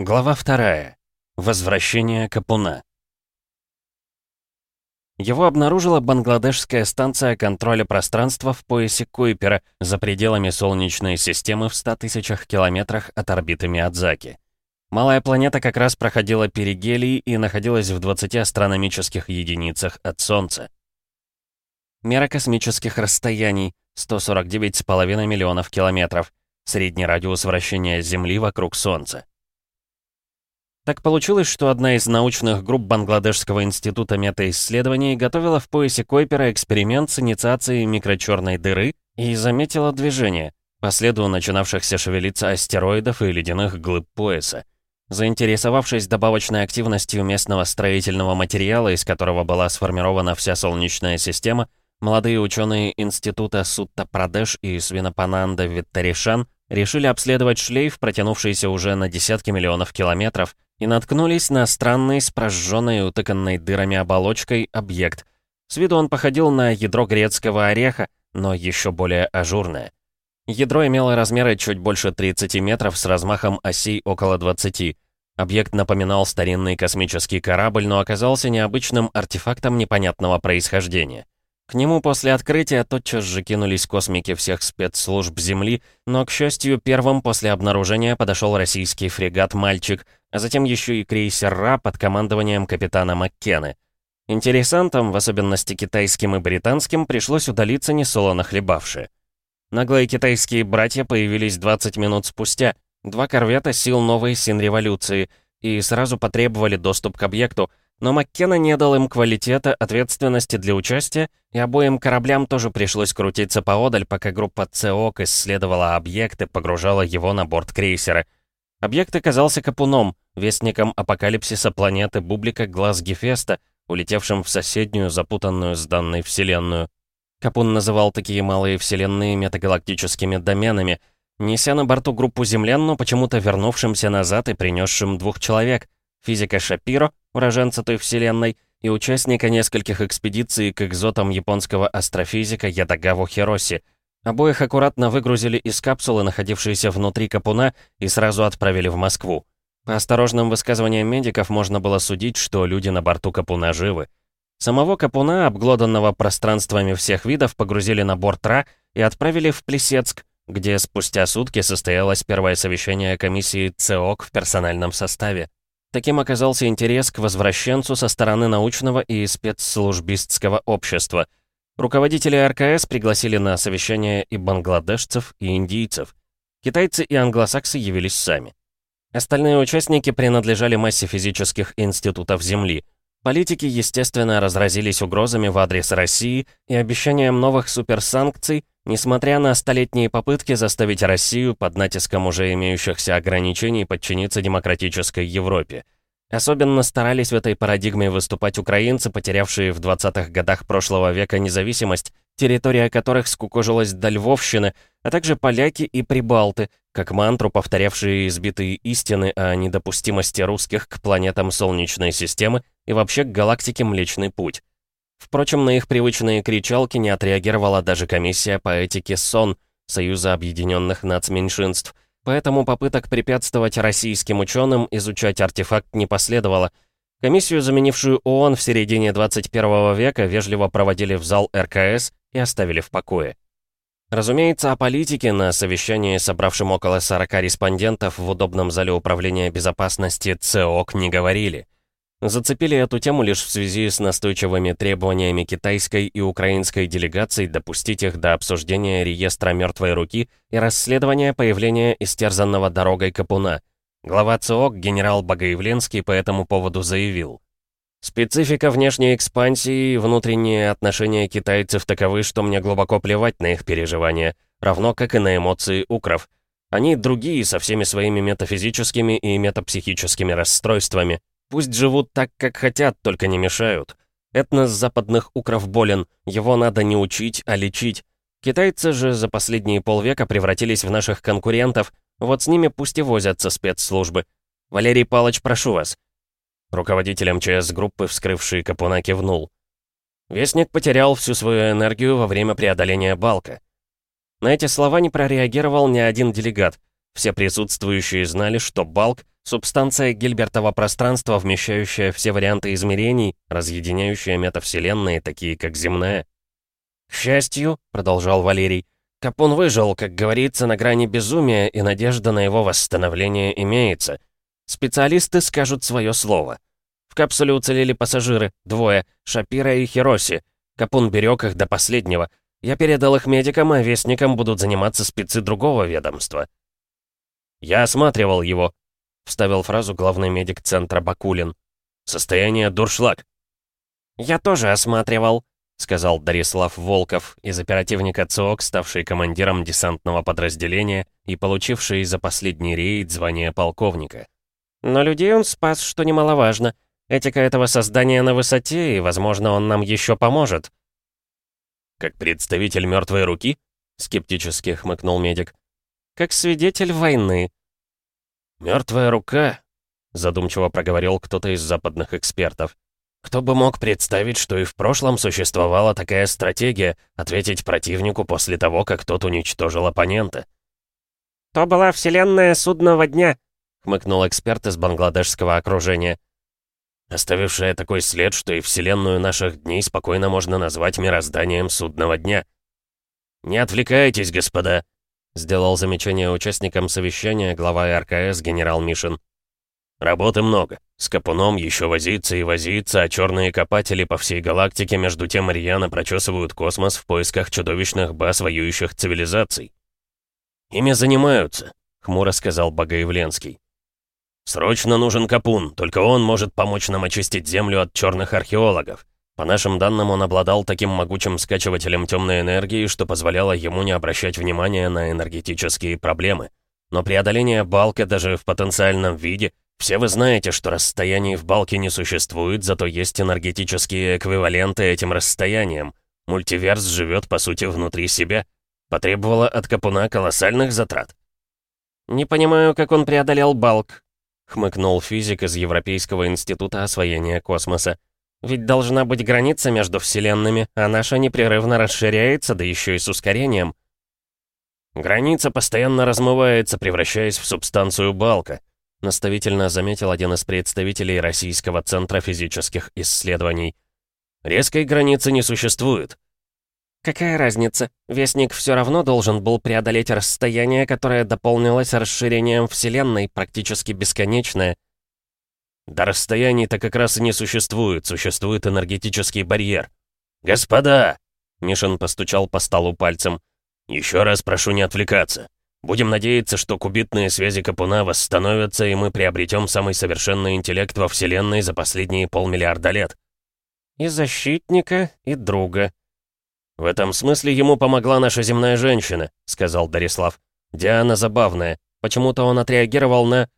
Глава вторая. Возвращение Капуна. Его обнаружила бангладешская станция контроля пространства в поясе Куйпера за пределами Солнечной системы в 100 тысячах километрах от орбиты Миядзаки. Малая планета как раз проходила перигелий и находилась в 20 астрономических единицах от Солнца. Мера космических расстояний — 149,5 миллионов километров. Средний радиус вращения Земли вокруг Солнца. Так получилось, что одна из научных групп Бангладешского института метаисследований готовила в поясе Койпера эксперимент с инициацией микрочерной дыры и заметила движение, по следу начинавшихся шевелиться астероидов и ледяных глыб пояса. Заинтересовавшись добавочной активностью местного строительного материала, из которого была сформирована вся Солнечная система, молодые ученые института Сутта-Прадеш и Свинопананда Виттаришан решили обследовать шлейф, протянувшийся уже на десятки миллионов километров, и наткнулись на странный с прожженной утыканной дырами оболочкой объект. С виду он походил на ядро грецкого ореха, но еще более ажурное. Ядро имело размеры чуть больше 30 метров с размахом осей около 20. Объект напоминал старинный космический корабль, но оказался необычным артефактом непонятного происхождения. К нему после открытия тотчас же кинулись космики всех спецслужб Земли, но, к счастью, первым после обнаружения подошел российский фрегат «Мальчик», а затем еще и крейсер «Ра» под командованием капитана Маккены. Интересантам, в особенности китайским и британским, пришлось удалиться несолоно хлебавши. Наглые китайские братья появились 20 минут спустя, два корвета сил новой син-революции, и сразу потребовали доступ к объекту, но Маккена не дал им квалитета, ответственности для участия, и обоим кораблям тоже пришлось крутиться поодаль, пока группа ЦОК исследовала объект и погружала его на борт крейсера. Объект оказался капуном, вестником апокалипсиса планеты Бублика Глаз Гефеста, улетевшим в соседнюю, запутанную с данной вселенную. Капун называл такие малые вселенные метагалактическими доменами, неся на борту группу землян, но почему-то вернувшимся назад и принесшим двух человек — физика Шапиро уроженца той вселенной, и участника нескольких экспедиций к экзотам японского астрофизика Ядагаву Хироси. Обоих аккуратно выгрузили из капсулы, находившейся внутри Капуна, и сразу отправили в Москву. По осторожным высказываниям медиков можно было судить, что люди на борту Капуна живы. Самого Капуна, обглоданного пространствами всех видов, погрузили на борт Ра и отправили в Плесецк, где спустя сутки состоялось первое совещание комиссии ЦОК в персональном составе. Таким оказался интерес к возвращенцу со стороны научного и спецслужбистского общества. Руководители РКС пригласили на совещание и бангладешцев, и индийцев. Китайцы и англосаксы явились сами. Остальные участники принадлежали массе физических институтов Земли. Политики, естественно, разразились угрозами в адрес России и обещанием новых суперсанкций, несмотря на столетние попытки заставить Россию под натиском уже имеющихся ограничений подчиниться демократической Европе. Особенно старались в этой парадигме выступать украинцы, потерявшие в 20-х годах прошлого века независимость, территория которых скукожилась до Львовщины, а также поляки и прибалты, как мантру повторявшие избитые истины о недопустимости русских к планетам Солнечной системы и вообще к галактике Млечный Путь. Впрочем, на их привычные кричалки не отреагировала даже комиссия по этике СОН, Союза Объединенных Нацменьшинств, поэтому попыток препятствовать российским ученым изучать артефакт не последовало. Комиссию, заменившую ООН в середине 21 века, вежливо проводили в зал РКС и оставили в покое. Разумеется, о политике на совещании, собравшем около 40 респондентов в удобном зале управления безопасности ЦОК, не говорили. Зацепили эту тему лишь в связи с настойчивыми требованиями китайской и украинской делегаций допустить их до обсуждения реестра мертвой руки и расследования появления истерзанного дорогой Капуна. Глава ЦОК генерал Богоявленский по этому поводу заявил. «Специфика внешней экспансии и внутренние отношения китайцев таковы, что мне глубоко плевать на их переживания, равно как и на эмоции укров. Они другие со всеми своими метафизическими и метапсихическими расстройствами, Пусть живут так, как хотят, только не мешают. Этнос западных укров болен, его надо не учить, а лечить. Китайцы же за последние полвека превратились в наших конкурентов, вот с ними пусть и возятся спецслужбы. Валерий Палыч, прошу вас». Руководитель МЧС группы, вскрывший Капуна, кивнул. Вестник потерял всю свою энергию во время преодоления балка. На эти слова не прореагировал ни один делегат. Все присутствующие знали, что балк Субстанция Гильбертова пространства, вмещающая все варианты измерений, разъединяющая метавселенные, такие как земная. «К счастью», — продолжал Валерий, — «Капун выжил, как говорится, на грани безумия, и надежда на его восстановление имеется. Специалисты скажут свое слово. В капсуле уцелели пассажиры, двое, Шапира и Хироси. Капун берег их до последнего. Я передал их медикам, а вестникам будут заниматься спецы другого ведомства». «Я осматривал его», — вставил фразу главный медик центра Бакулин. «Состояние дуршлаг». «Я тоже осматривал», — сказал Дарислав Волков, из оперативника ЦОК, ставший командиром десантного подразделения и получивший за последний рейд звание полковника. «Но людей он спас, что немаловажно. Этика этого создания на высоте, и, возможно, он нам еще поможет». «Как представитель мертвой руки?» — скептически хмыкнул медик. «Как свидетель войны». «Мертвая рука», — задумчиво проговорил кто-то из западных экспертов. Кто бы мог представить, что и в прошлом существовала такая стратегия ответить противнику после того, как тот уничтожил оппонента? «То была вселенная судного дня», — хмыкнул эксперт из бангладешского окружения. «Оставившая такой след, что и вселенную наших дней спокойно можно назвать мирозданием судного дня». «Не отвлекайтесь, господа», — сделал замечание участникам совещания глава РКС генерал Мишин. Работы много. С Капуном еще возиться и возиться, а черные копатели по всей галактике между тем рьяно прочесывают космос в поисках чудовищных баз воюющих цивилизаций. «Ими занимаются», — хмуро сказал Богоявленский. «Срочно нужен Капун, только он может помочь нам очистить Землю от черных археологов. По нашим данным, он обладал таким могучим скачивателем темной энергии, что позволяло ему не обращать внимания на энергетические проблемы. Но преодоление Балка даже в потенциальном виде все вы знаете, что расстояний в балке не существует, зато есть энергетические эквиваленты этим расстояниям. Мультиверс живет, по сути, внутри себя. Потребовало от Капуна колоссальных затрат. «Не понимаю, как он преодолел балк», — хмыкнул физик из Европейского института освоения космоса. «Ведь должна быть граница между вселенными, а наша непрерывно расширяется, да еще и с ускорением». «Граница постоянно размывается, превращаясь в субстанцию балка», наставительно заметил один из представителей Российского центра физических исследований. «Резкой границы не существует». «Какая разница? Вестник все равно должен был преодолеть расстояние, которое дополнилось расширением Вселенной, практически бесконечное». «Да расстояний-то как раз и не существует, существует энергетический барьер». «Господа!» — Мишин постучал по столу пальцем. «Еще раз прошу не отвлекаться. Будем надеяться, что кубитные связи Капуна восстановятся, и мы приобретем самый совершенный интеллект во Вселенной за последние полмиллиарда лет. И защитника, и друга. В этом смысле ему помогла наша земная женщина, сказал Дарислав. Диана забавная. Почему-то он отреагировал на...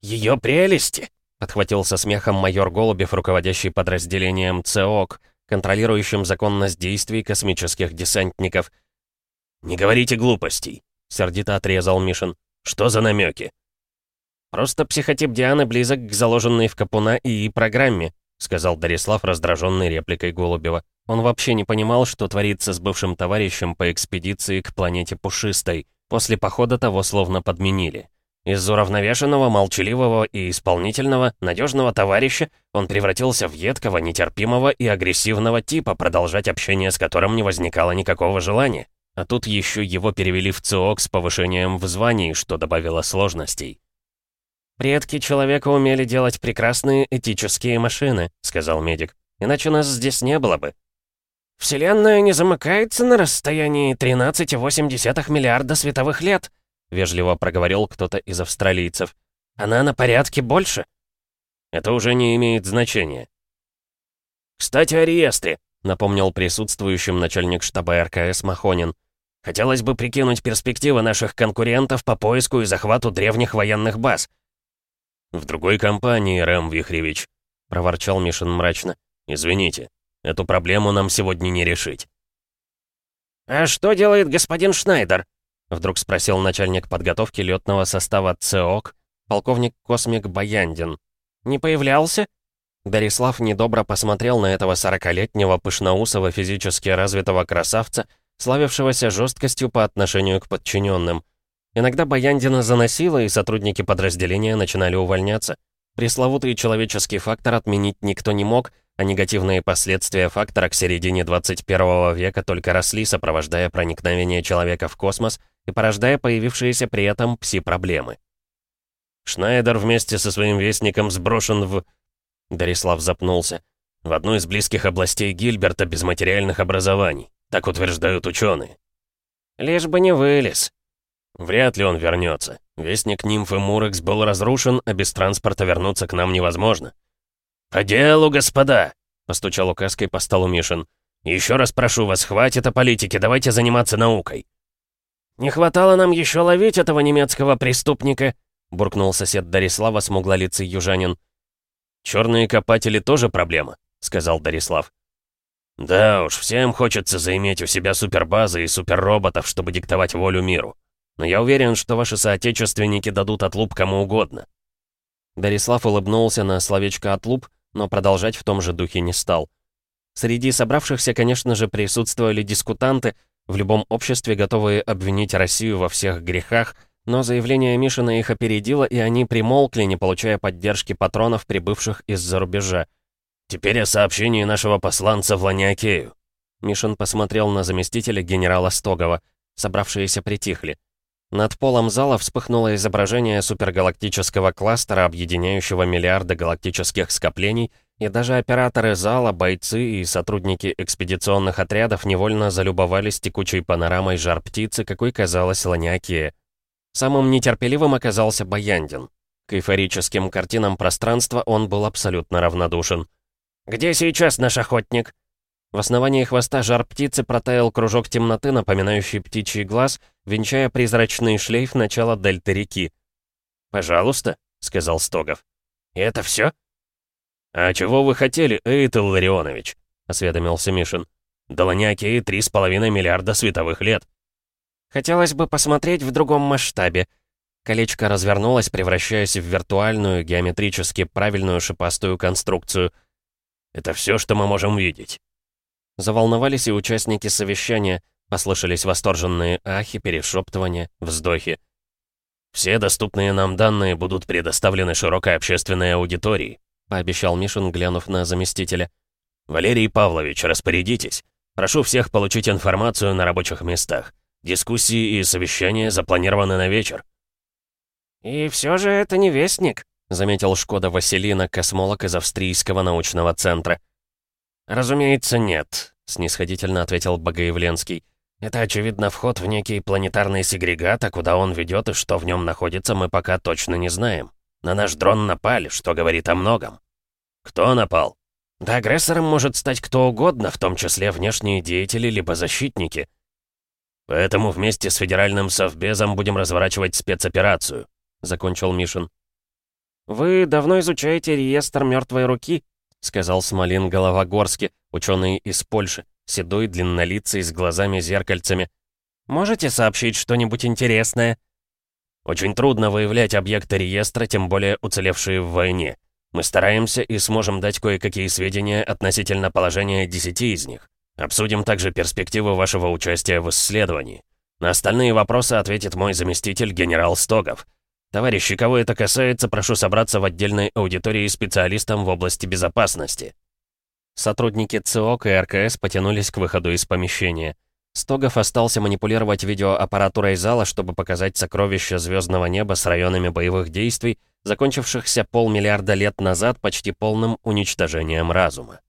Ее прелести! Подхватил со смехом майор Голубев, руководящий подразделением ЦОК, контролирующим законность действий космических десантников. «Не говорите глупостей. — сердито отрезал Мишин. «Что за намеки? «Просто психотип Дианы близок к заложенной в Капуна ИИ программе», — сказал Дарислав, раздраженный репликой Голубева. Он вообще не понимал, что творится с бывшим товарищем по экспедиции к планете Пушистой. После похода того словно подменили. Из уравновешенного, молчаливого и исполнительного, надежного товарища он превратился в едкого, нетерпимого и агрессивного типа, продолжать общение с которым не возникало никакого желания. А тут еще его перевели в ЦОК с повышением в звании, что добавило сложностей. «Предки человека умели делать прекрасные этические машины», — сказал медик. «Иначе нас здесь не было бы». «Вселенная не замыкается на расстоянии 13,8 миллиарда световых лет», — вежливо проговорил кто-то из австралийцев. «Она на порядке больше». «Это уже не имеет значения». «Кстати, о реестре», — напомнил присутствующим начальник штаба РКС Махонин. Хотелось бы прикинуть перспективы наших конкурентов по поиску и захвату древних военных баз». «В другой компании, Рэм Вихревич», — проворчал Мишин мрачно. «Извините, эту проблему нам сегодня не решить». «А что делает господин Шнайдер?» — вдруг спросил начальник подготовки летного состава ЦОК, полковник Космик Баяндин. «Не появлялся?» Дарислав недобро посмотрел на этого сорокалетнего пышноусого физически развитого красавца, славившегося жесткостью по отношению к подчиненным. Иногда Баяндина заносило, и сотрудники подразделения начинали увольняться. Пресловутый человеческий фактор отменить никто не мог, а негативные последствия фактора к середине 21 века только росли, сопровождая проникновение человека в космос и порождая появившиеся при этом пси-проблемы. Шнайдер вместе со своим вестником сброшен в... Дарислав запнулся. В одну из близких областей Гильберта без материальных образований. Так утверждают ученые. Лишь бы не вылез. Вряд ли он вернется. Вестник нимфы Мурекс был разрушен, а без транспорта вернуться к нам невозможно. «По делу, господа!» — постучал указкой по столу Мишин. «Еще раз прошу вас, хватит о политике, давайте заниматься наукой». «Не хватало нам еще ловить этого немецкого преступника», — буркнул сосед Дарислава, смуглолицый южанин. «Черные копатели тоже проблема», — сказал Дарислав. «Да уж, всем хочется заиметь у себя супербазы и суперроботов, чтобы диктовать волю миру. Но я уверен, что ваши соотечественники дадут отлуп кому угодно». Дарислав улыбнулся на словечко «отлуп», но продолжать в том же духе не стал. Среди собравшихся, конечно же, присутствовали дискутанты, в любом обществе готовые обвинить Россию во всех грехах, но заявление Мишина их опередило, и они примолкли, не получая поддержки патронов, прибывших из-за рубежа. «Теперь о сообщении нашего посланца в Ланиакею». Мишин посмотрел на заместителя генерала Стогова. Собравшиеся притихли. Над полом зала вспыхнуло изображение супергалактического кластера, объединяющего миллиарды галактических скоплений, и даже операторы зала, бойцы и сотрудники экспедиционных отрядов невольно залюбовались текучей панорамой жар-птицы, какой казалась Ланиакия. Самым нетерпеливым оказался Баяндин. К эйфорическим картинам пространства он был абсолютно равнодушен. «Где сейчас наш охотник?» В основании хвоста жар птицы протаял кружок темноты, напоминающий птичий глаз, венчая призрачный шлейф начала дельты реки. «Пожалуйста», — сказал Стогов. «И это все? «А чего вы хотели, Эйтел Ларионович?» — осведомился Мишин. «Долоняки три с половиной миллиарда световых лет». «Хотелось бы посмотреть в другом масштабе». Колечко развернулось, превращаясь в виртуальную, геометрически правильную шипастую конструкцию. «Это все, что мы можем видеть». Заволновались и участники совещания, послышались восторженные ахи, перешептывания, вздохи. «Все доступные нам данные будут предоставлены широкой общественной аудитории», пообещал Мишин, глянув на заместителя. «Валерий Павлович, распорядитесь. Прошу всех получить информацию на рабочих местах. Дискуссии и совещания запланированы на вечер». «И все же это не вестник», — заметил Шкода Василина, космолог из Австрийского научного центра. «Разумеется, нет», — снисходительно ответил Богоявленский. «Это, очевидно, вход в некий планетарный сегрегат, а куда он ведет и что в нем находится, мы пока точно не знаем. На наш дрон напали, что говорит о многом». «Кто напал?» «Да агрессором может стать кто угодно, в том числе внешние деятели либо защитники». «Поэтому вместе с федеральным совбезом будем разворачивать спецоперацию», — закончил Мишин. «Вы давно изучаете реестр мертвой руки?» — сказал Смолин Головогорски, ученый из Польши, седой, длиннолицый, с глазами-зеркальцами. «Можете сообщить что-нибудь интересное?» «Очень трудно выявлять объекты реестра, тем более уцелевшие в войне. Мы стараемся и сможем дать кое-какие сведения относительно положения десяти из них. Обсудим также перспективы вашего участия в исследовании. На остальные вопросы ответит мой заместитель генерал Стогов. Товарищи, кого это касается, прошу собраться в отдельной аудитории специалистам в области безопасности». Сотрудники ЦОК и РКС потянулись к выходу из помещения. Стогов остался манипулировать видеоаппаратурой зала, чтобы показать сокровища звездного неба с районами боевых действий, закончившихся полмиллиарда лет назад почти полным уничтожением разума.